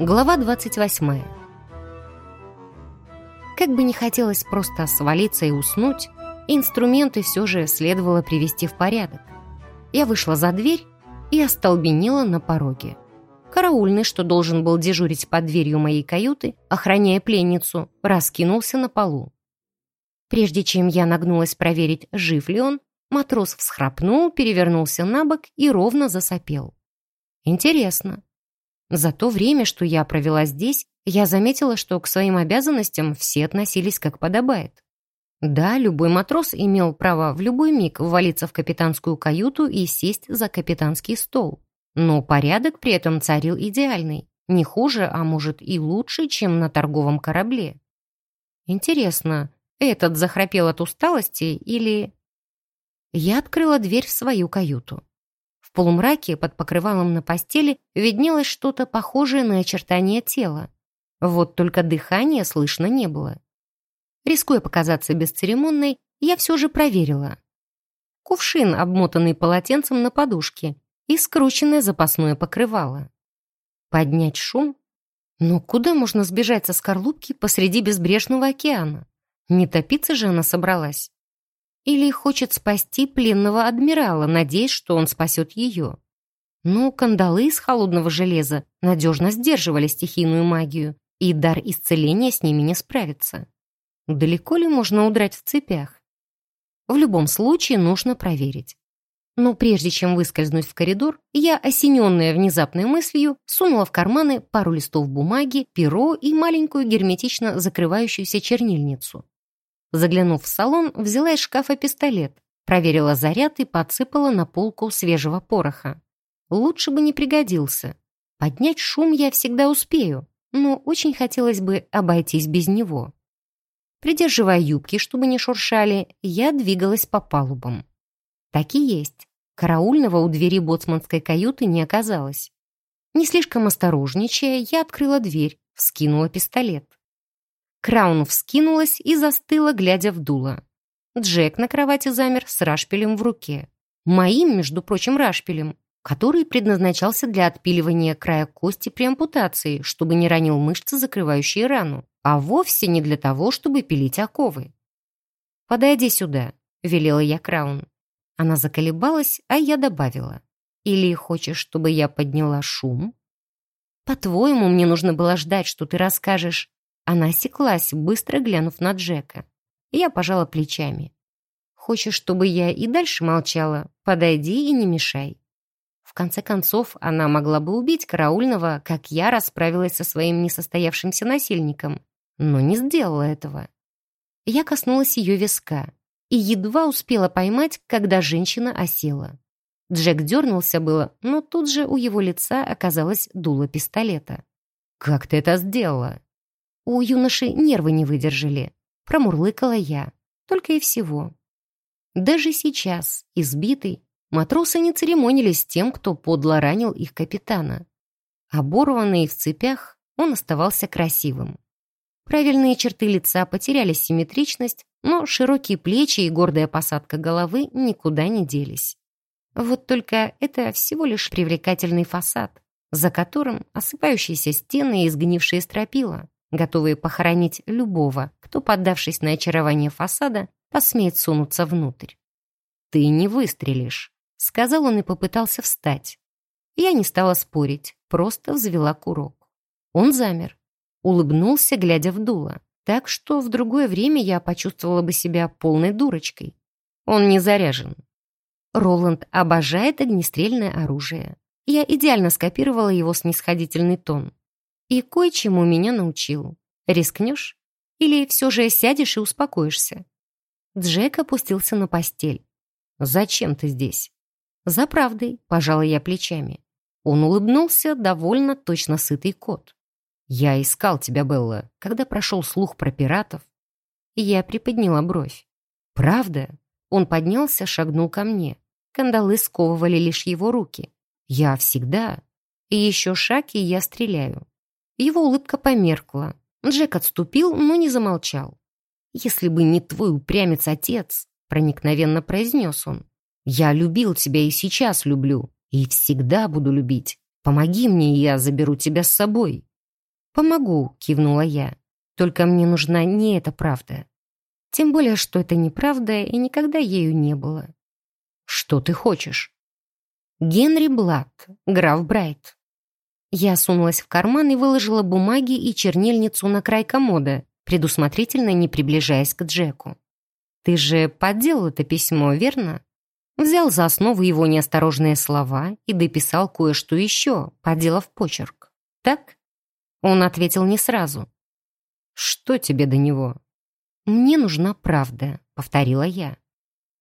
Глава 28. Как бы не хотелось просто свалиться и уснуть, инструменты все же следовало привести в порядок. Я вышла за дверь и остолбенела на пороге. Караульный, что должен был дежурить под дверью моей каюты, охраняя пленницу, раскинулся на полу. Прежде чем я нагнулась проверить, жив ли он, матрос всхрапнул, перевернулся на бок и ровно засопел. Интересно, за то время, что я провела здесь, я заметила, что к своим обязанностям все относились как подобает. Да, любой матрос имел право в любой миг ввалиться в капитанскую каюту и сесть за капитанский стол. Но порядок при этом царил идеальный. Не хуже, а может и лучше, чем на торговом корабле. Интересно, этот захрапел от усталости или... Я открыла дверь в свою каюту. В полумраке под покрывалом на постели виднелось что-то похожее на очертания тела. Вот только дыхания слышно не было. Рискуя показаться бесцеремонной, я все же проверила. Кувшин, обмотанный полотенцем на подушке, и скрученное запасное покрывало. Поднять шум? Но куда можно сбежать со скорлупки посреди безбрежного океана? Не топиться же она собралась. Или хочет спасти пленного адмирала, надеясь, что он спасет ее. Но кандалы из холодного железа надежно сдерживали стихийную магию, и дар исцеления с ними не справится. Далеко ли можно удрать в цепях? В любом случае нужно проверить. Но прежде чем выскользнуть в коридор, я, осененная внезапной мыслью, сунула в карманы пару листов бумаги, перо и маленькую герметично закрывающуюся чернильницу. Заглянув в салон, взяла из шкафа пистолет, проверила заряд и подсыпала на полку свежего пороха. Лучше бы не пригодился. Поднять шум я всегда успею, но очень хотелось бы обойтись без него. Придерживая юбки, чтобы не шуршали, я двигалась по палубам. Так и есть. Караульного у двери боцманской каюты не оказалось. Не слишком осторожничая, я открыла дверь, вскинула пистолет. Краун вскинулась и застыла, глядя в дуло. Джек на кровати замер с рашпилем в руке. Моим, между прочим, рашпилем, который предназначался для отпиливания края кости при ампутации, чтобы не ранил мышцы, закрывающие рану, а вовсе не для того, чтобы пилить оковы. «Подойди сюда», — велела я Краун. Она заколебалась, а я добавила. «Или хочешь, чтобы я подняла шум?» «По-твоему, мне нужно было ждать, что ты расскажешь она осеклась, быстро глянув на Джека. Я пожала плечами. «Хочешь, чтобы я и дальше молчала? Подойди и не мешай». В конце концов, она могла бы убить караульного, как я расправилась со своим несостоявшимся насильником, но не сделала этого. Я коснулась ее виска и едва успела поймать, когда женщина осела. Джек дернулся было, но тут же у его лица оказалось дуло пистолета. «Как ты это сделала?» У юноши нервы не выдержали. Промурлыкала я. Только и всего. Даже сейчас, избитый, матросы не церемонились тем, кто подло ранил их капитана. Оборванный в цепях, он оставался красивым. Правильные черты лица потеряли симметричность, но широкие плечи и гордая посадка головы никуда не делись. Вот только это всего лишь привлекательный фасад, за которым осыпающиеся стены и изгнившие стропила готовые похоронить любого, кто, поддавшись на очарование фасада, посмеет сунуться внутрь. «Ты не выстрелишь», — сказал он и попытался встать. Я не стала спорить, просто взвела курок. Он замер, улыбнулся, глядя в дуло, так что в другое время я почувствовала бы себя полной дурочкой. Он не заряжен. Роланд обожает огнестрельное оружие. Я идеально скопировала его снисходительный тон и кое-чему меня научил. Рискнешь? Или все же сядешь и успокоишься?» Джек опустился на постель. «Зачем ты здесь?» «За правдой», — пожала я плечами. Он улыбнулся, довольно точно сытый кот. «Я искал тебя, Белла, когда прошел слух про пиратов». Я приподняла бровь. «Правда?» Он поднялся, шагнул ко мне. Кандалы сковывали лишь его руки. «Я всегда...» И еще шаг, и я стреляю. Его улыбка померкла. Джек отступил, но не замолчал. «Если бы не твой упрямец-отец», — проникновенно произнес он, «я любил тебя и сейчас люблю, и всегда буду любить. Помоги мне, и я заберу тебя с собой». «Помогу», — кивнула я. «Только мне нужна не эта правда. Тем более, что это неправда и никогда ею не было». «Что ты хочешь?» «Генри Блад, граф Брайт». Я сунулась в карман и выложила бумаги и чернильницу на край комода, предусмотрительно не приближаясь к Джеку. «Ты же подделал это письмо, верно?» Взял за основу его неосторожные слова и дописал кое-что еще, подделав почерк. «Так?» Он ответил не сразу. «Что тебе до него?» «Мне нужна правда», — повторила я.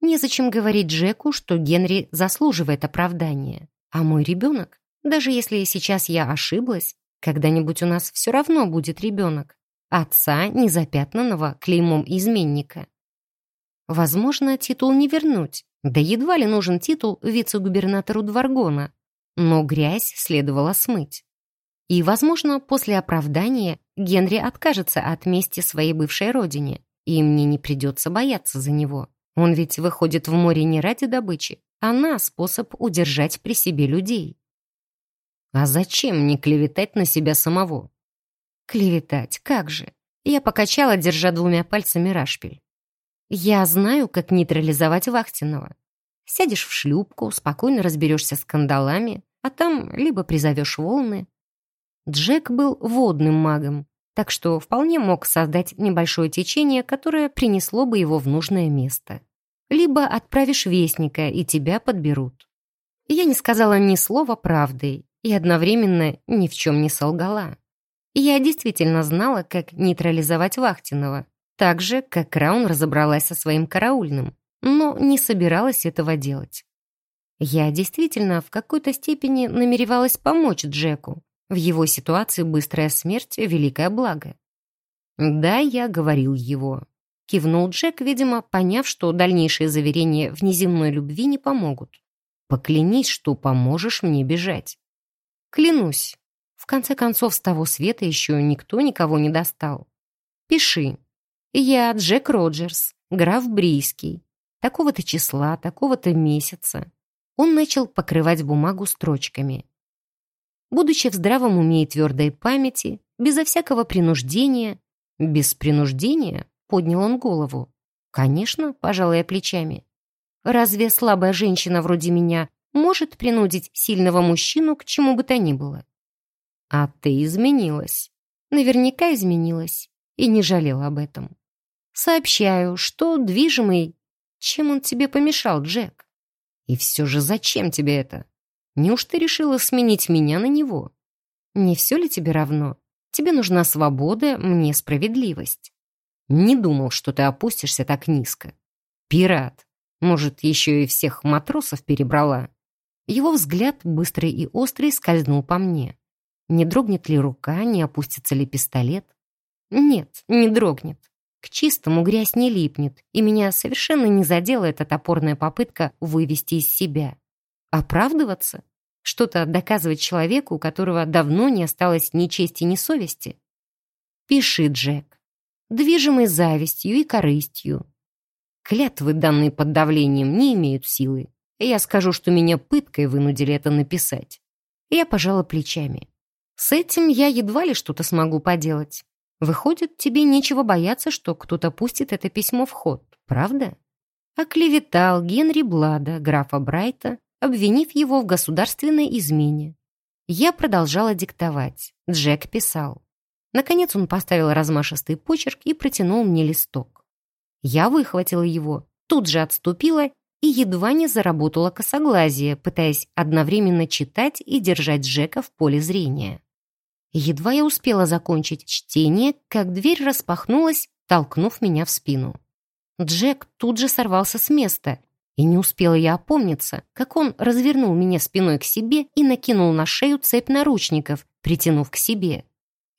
Незачем говорить Джеку, что Генри заслуживает оправдания. А мой ребенок, даже если сейчас я ошиблась, когда-нибудь у нас все равно будет ребенок. Отца, незапятнанного клеймом изменника. Возможно, титул не вернуть. Да едва ли нужен титул вице-губернатору Дваргона. Но грязь следовало смыть. И, возможно, после оправдания Генри откажется от мести своей бывшей родине, и мне не придется бояться за него. Он ведь выходит в море не ради добычи, а на способ удержать при себе людей. А зачем не клеветать на себя самого? Клеветать, как же? Я покачала, держа двумя пальцами рашпиль. Я знаю, как нейтрализовать Вахтинова. Сядешь в шлюпку, спокойно разберешься с кандалами, а там либо призовешь волны. Джек был водным магом, так что вполне мог создать небольшое течение, которое принесло бы его в нужное место. Либо отправишь вестника, и тебя подберут. Я не сказала ни слова правды и одновременно ни в чем не солгала. Я действительно знала, как нейтрализовать Вахтинова, так же, как Краун разобралась со своим караульным, но не собиралась этого делать. Я действительно в какой-то степени намеревалась помочь Джеку. В его ситуации быстрая смерть — великое благо. «Да, я говорил его», — кивнул Джек, видимо, поняв, что дальнейшие заверения в неземной любви не помогут. «Поклянись, что поможешь мне бежать». «Клянусь», в конце концов, с того света еще никто никого не достал. Пиши. Я Джек Роджерс, граф Брийский. Такого-то числа, такого-то месяца. Он начал покрывать бумагу строчками. Будучи в здравом уме и твердой памяти, безо всякого принуждения, без принуждения, поднял он голову. Конечно, пожалуй, плечами. Разве слабая женщина вроде меня может принудить сильного мужчину к чему бы то ни было? А ты изменилась. Наверняка изменилась. И не жалела об этом. Сообщаю, что движимый... Чем он тебе помешал, Джек? И все же зачем тебе это? Неужто решила сменить меня на него? Не все ли тебе равно? Тебе нужна свобода, мне справедливость. Не думал, что ты опустишься так низко. Пират. Может, еще и всех матросов перебрала? Его взгляд, быстрый и острый, скользнул по мне. Не дрогнет ли рука, не опустится ли пистолет? Нет, не дрогнет. К чистому грязь не липнет, и меня совершенно не задела эта топорная попытка вывести из себя. Оправдываться? Что-то доказывать человеку, у которого давно не осталось ни чести, ни совести? Пиши, Джек. Движимый завистью и корыстью. Клятвы, данные под давлением, не имеют силы. Я скажу, что меня пыткой вынудили это написать. Я пожала плечами. С этим я едва ли что-то смогу поделать. Выходит, тебе нечего бояться, что кто-то пустит это письмо в ход, правда? Оклеветал Генри Блада, графа Брайта, обвинив его в государственной измене. Я продолжала диктовать. Джек писал. Наконец он поставил размашистый почерк и протянул мне листок. Я выхватила его, тут же отступила и едва не заработала косоглазие, пытаясь одновременно читать и держать Джека в поле зрения. Едва я успела закончить чтение, как дверь распахнулась, толкнув меня в спину. Джек тут же сорвался с места, и не успела я опомниться, как он развернул меня спиной к себе и накинул на шею цепь наручников, притянув к себе.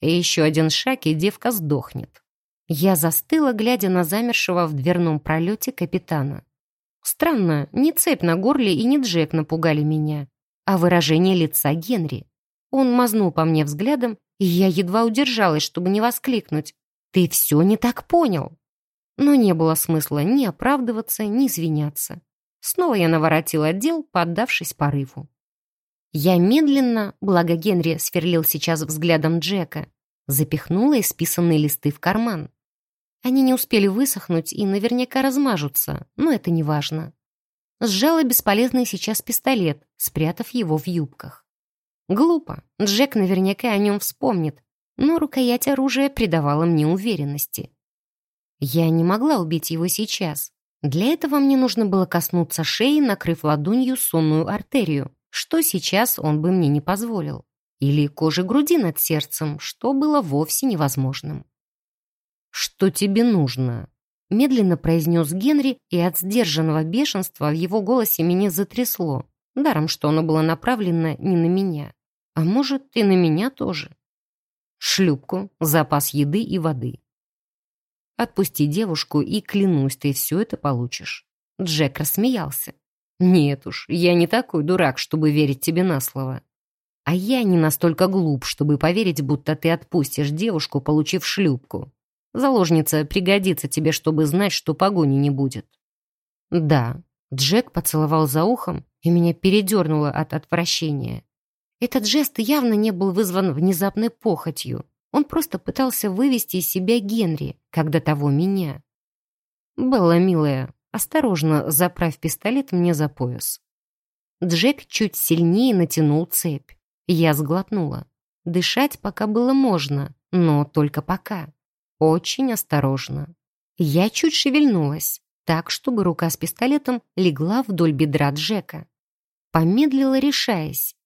И еще один шаг, и девка сдохнет. Я застыла, глядя на замершего в дверном пролете капитана. Странно, не цепь на горле и не Джек напугали меня, а выражение лица Генри. Он мазнул по мне взглядом, и я едва удержалась, чтобы не воскликнуть. «Ты все не так понял!» Но не было смысла ни оправдываться, ни извиняться. Снова я наворотила отдел, поддавшись порыву. Я медленно, благо Генри сверлил сейчас взглядом Джека, запихнула исписанные листы в карман. Они не успели высохнуть и наверняка размажутся, но это не важно. Сжала бесполезный сейчас пистолет, спрятав его в юбках. Глупо, Джек наверняка о нем вспомнит, но рукоять оружия придавала мне уверенности. Я не могла убить его сейчас. Для этого мне нужно было коснуться шеи, накрыв ладонью сонную артерию, что сейчас он бы мне не позволил. Или кожи груди над сердцем, что было вовсе невозможным. «Что тебе нужно?» Медленно произнес Генри, и от сдержанного бешенства в его голосе меня затрясло. Даром, что оно было направлено не на меня. А может, и на меня тоже. Шлюпку, запас еды и воды. Отпусти девушку, и, клянусь, ты все это получишь. Джек рассмеялся. Нет уж, я не такой дурак, чтобы верить тебе на слово. А я не настолько глуп, чтобы поверить, будто ты отпустишь девушку, получив шлюпку. Заложница пригодится тебе, чтобы знать, что погони не будет». «Да». Джек поцеловал за ухом, и меня передернуло от отвращения. Этот жест явно не был вызван внезапной похотью. Он просто пытался вывести из себя Генри, когда того меня. «Белла, милая, осторожно заправь пистолет мне за пояс». Джек чуть сильнее натянул цепь. Я сглотнула. Дышать пока было можно, но только пока. Очень осторожно. Я чуть шевельнулась, так, чтобы рука с пистолетом легла вдоль бедра Джека. Помедлила, решаясь.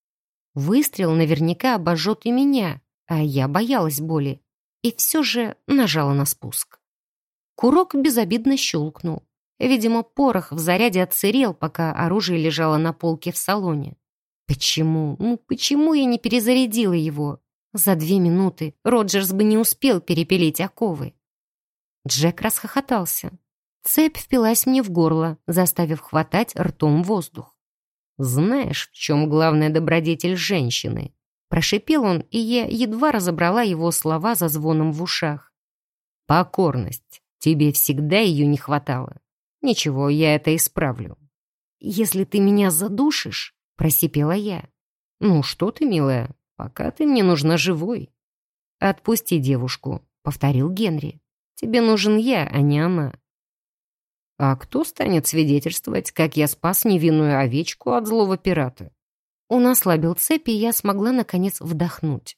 Выстрел наверняка обожжет и меня, а я боялась боли. И все же нажала на спуск. Курок безобидно щелкнул. Видимо, порох в заряде отсырел, пока оружие лежало на полке в салоне. Почему? Ну, почему я не перезарядила его? За две минуты Роджерс бы не успел перепилить оковы. Джек расхохотался. Цепь впилась мне в горло, заставив хватать ртом воздух. «Знаешь, в чем главная добродетель женщины?» Прошипел он, и я едва разобрала его слова за звоном в ушах. «Покорность. Тебе всегда ее не хватало. Ничего, я это исправлю». «Если ты меня задушишь...» — просипела я. «Ну что ты, милая, Пока ты мне нужна живой. Отпусти девушку, повторил Генри. Тебе нужен я, а не она. А кто станет свидетельствовать, как я спас невинную овечку от злого пирата? Он ослабил цепи, и я смогла, наконец, вдохнуть.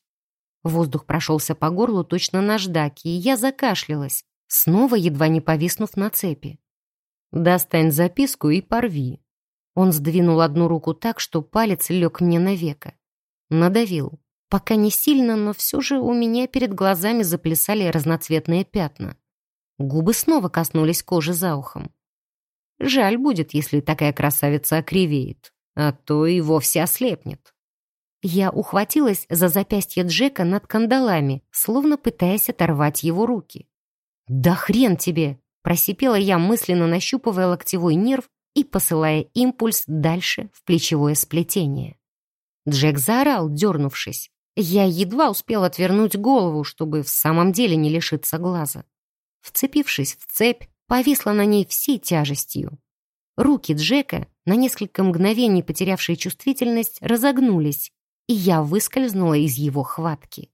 Воздух прошелся по горлу точно наждаки, и я закашлялась, снова едва не повиснув на цепи. «Достань записку и порви». Он сдвинул одну руку так, что палец лег мне на веко. Надавил. Пока не сильно, но все же у меня перед глазами заплясали разноцветные пятна. Губы снова коснулись кожи за ухом. Жаль будет, если такая красавица окривеет, а то и вовсе ослепнет. Я ухватилась за запястье Джека над кандалами, словно пытаясь оторвать его руки. «Да хрен тебе!» — просипела я, мысленно нащупывая локтевой нерв и посылая импульс дальше в плечевое сплетение. Джек заорал, дернувшись. Я едва успел отвернуть голову, чтобы в самом деле не лишиться глаза. Вцепившись в цепь, повисла на ней всей тяжестью. Руки Джека, на несколько мгновений потерявшие чувствительность, разогнулись, и я выскользнула из его хватки.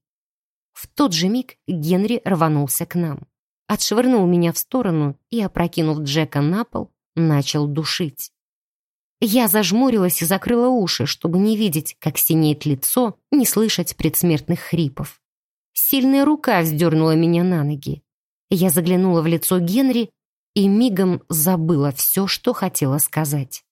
В тот же миг Генри рванулся к нам. Отшвырнул меня в сторону и, опрокинув Джека на пол, начал душить. Я зажмурилась и закрыла уши, чтобы не видеть, как синеет лицо, не слышать предсмертных хрипов. Сильная рука вздернула меня на ноги. Я заглянула в лицо Генри и мигом забыла все, что хотела сказать.